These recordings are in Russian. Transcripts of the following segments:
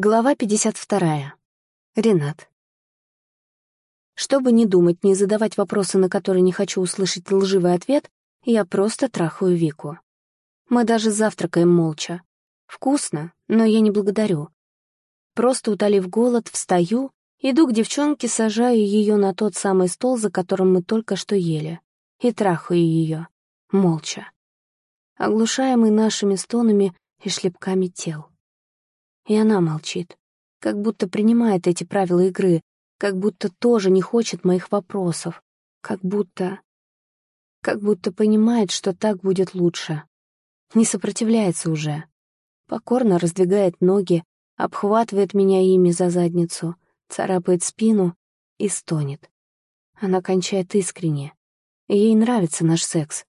Глава 52. Ренат. Чтобы не думать, не задавать вопросы, на которые не хочу услышать лживый ответ, я просто трахаю Вику. Мы даже завтракаем молча. Вкусно, но я не благодарю. Просто утолив голод, встаю, иду к девчонке, сажаю ее на тот самый стол, за которым мы только что ели, и трахаю ее, молча, оглушаемый нашими стонами и шлепками тел. И она молчит, как будто принимает эти правила игры, как будто тоже не хочет моих вопросов, как будто... как будто понимает, что так будет лучше. Не сопротивляется уже. Покорно раздвигает ноги, обхватывает меня ими за задницу, царапает спину и стонет. Она кончает искренне. Ей нравится наш секс.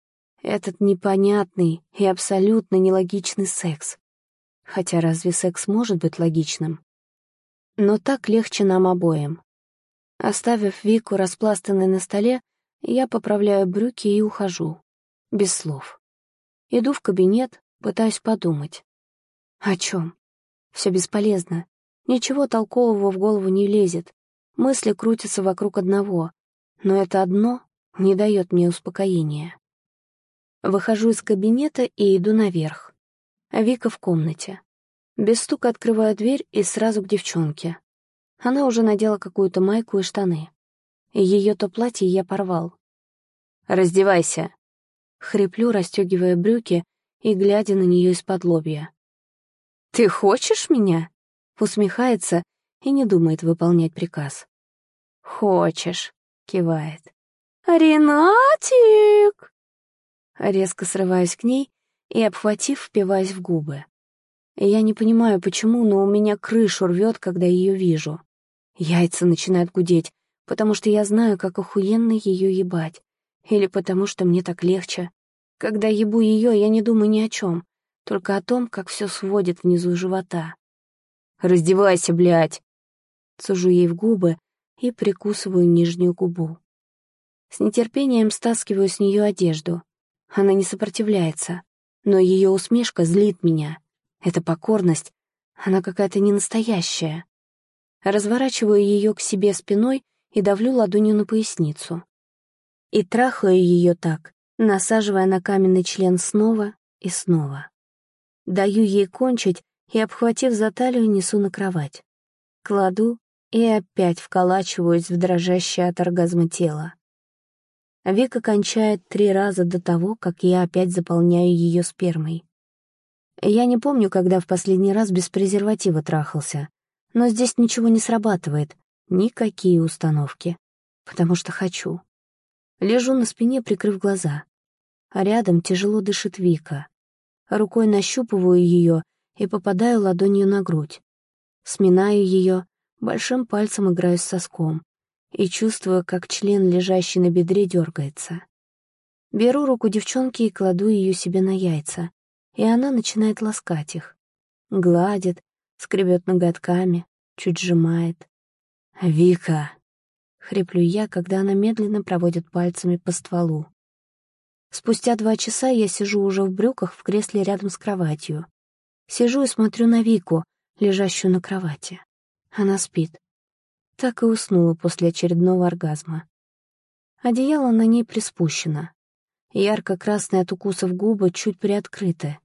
Этот непонятный и абсолютно нелогичный секс. Хотя разве секс может быть логичным? Но так легче нам обоим. Оставив Вику распластанной на столе, я поправляю брюки и ухожу. Без слов. Иду в кабинет, пытаюсь подумать. О чем? Все бесполезно. Ничего толкового в голову не лезет. Мысли крутятся вокруг одного. Но это одно не дает мне успокоения. Выхожу из кабинета и иду наверх. Вика в комнате. Без стука открываю дверь и сразу к девчонке. Она уже надела какую-то майку и штаны. Ее-то платье я порвал. «Раздевайся!» Хриплю, расстегивая брюки и глядя на нее из-под лобья. «Ты хочешь меня?» Усмехается и не думает выполнять приказ. «Хочешь», — кивает. «Ренатик!» Резко срываюсь к ней и, обхватив, впиваясь в губы. Я не понимаю, почему, но у меня крышу рвет, когда ее вижу. Яйца начинают гудеть, потому что я знаю, как охуенно ее ебать. Или потому что мне так легче. Когда ебу ее, я не думаю ни о чем, только о том, как все сводит внизу живота. «Раздевайся, блядь!» Цужу ей в губы и прикусываю нижнюю губу. С нетерпением стаскиваю с нее одежду. Она не сопротивляется но ее усмешка злит меня. Эта покорность, она какая-то ненастоящая. Разворачиваю ее к себе спиной и давлю ладонью на поясницу. И трахаю ее так, насаживая на каменный член снова и снова. Даю ей кончить и, обхватив за талию, несу на кровать. Кладу и опять вколачиваюсь в дрожащее от оргазма тело. Вика кончает три раза до того, как я опять заполняю ее спермой. Я не помню, когда в последний раз без презерватива трахался, но здесь ничего не срабатывает, никакие установки, потому что хочу. Лежу на спине, прикрыв глаза, а рядом тяжело дышит Вика. Рукой нащупываю ее и попадаю ладонью на грудь. Сминаю ее, большим пальцем играю с соском и чувствую, как член, лежащий на бедре, дергается. Беру руку девчонки и кладу ее себе на яйца, и она начинает ласкать их. Гладит, скребет ноготками, чуть сжимает. «Вика!» — хриплю я, когда она медленно проводит пальцами по стволу. Спустя два часа я сижу уже в брюках в кресле рядом с кроватью. Сижу и смотрю на Вику, лежащую на кровати. Она спит так и уснула после очередного оргазма. Одеяло на ней приспущено. Ярко-красные от укусов губы чуть приоткрыты.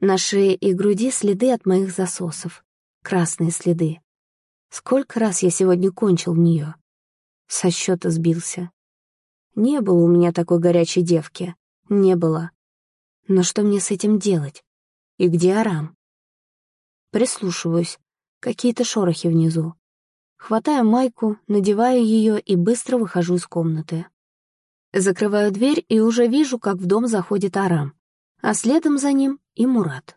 На шее и груди следы от моих засосов. Красные следы. Сколько раз я сегодня кончил в нее? Со счета сбился. Не было у меня такой горячей девки. Не было. Но что мне с этим делать? И где Арам? Прислушиваюсь. Какие-то шорохи внизу. Хватаю майку, надеваю ее и быстро выхожу из комнаты. Закрываю дверь и уже вижу, как в дом заходит Арам, а следом за ним и Мурат.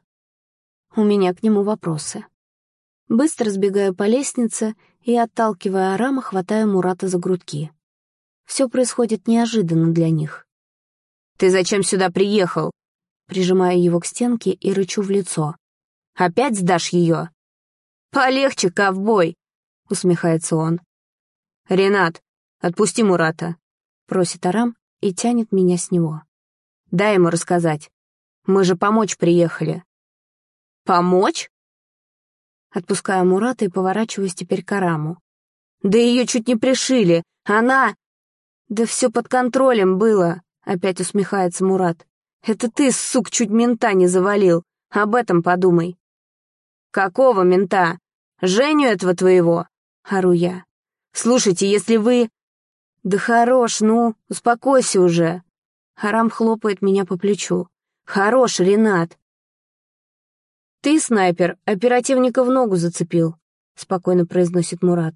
У меня к нему вопросы. Быстро сбегаю по лестнице и, отталкивая Арама, хватаю Мурата за грудки. Все происходит неожиданно для них. «Ты зачем сюда приехал?» Прижимаю его к стенке и рычу в лицо. «Опять сдашь ее?» «Полегче, ковбой!» — усмехается он. «Ренат, отпусти Мурата», — просит Арам и тянет меня с него. «Дай ему рассказать. Мы же помочь приехали». «Помочь?» Отпускаю Мурата и поворачиваюсь теперь к Араму. «Да ее чуть не пришили! Она...» «Да все под контролем было!» — опять усмехается Мурат. «Это ты, сук, чуть мента не завалил. Об этом подумай». «Какого мента? Женю этого твоего?» — ору я. «Слушайте, если вы...» «Да хорош, ну, успокойся уже!» Харам хлопает меня по плечу. «Хорош, Ренат!» «Ты, снайпер, оперативника в ногу зацепил», — спокойно произносит Мурат.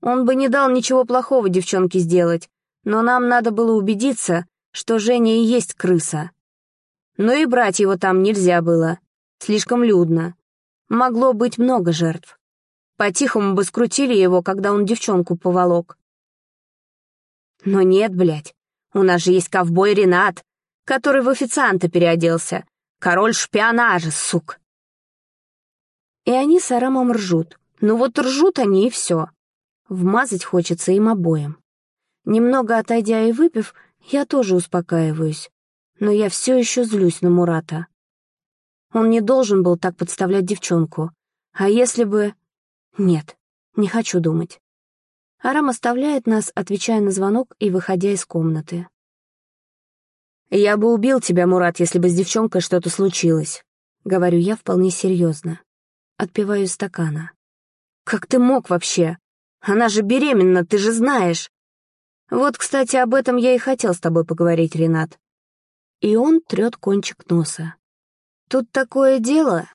«Он бы не дал ничего плохого девчонке сделать, но нам надо было убедиться, что Женя и есть крыса. Но и брать его там нельзя было, слишком людно. Могло быть много жертв. По-тихому бы скрутили его, когда он девчонку поволок. Но нет, блядь, у нас же есть ковбой Ренат, который в официанта переоделся. Король шпионажа, сук. И они с Арамом ржут. Ну вот ржут они и все. Вмазать хочется им обоим. Немного отойдя и выпив, я тоже успокаиваюсь. Но я все еще злюсь на Мурата. Он не должен был так подставлять девчонку. А если бы... Нет, не хочу думать. Арам оставляет нас, отвечая на звонок и выходя из комнаты. «Я бы убил тебя, Мурат, если бы с девчонкой что-то случилось», — говорю я вполне серьезно. Отпиваю из стакана. «Как ты мог вообще? Она же беременна, ты же знаешь!» «Вот, кстати, об этом я и хотел с тобой поговорить, Ренат». И он трет кончик носа. «Тут такое дело.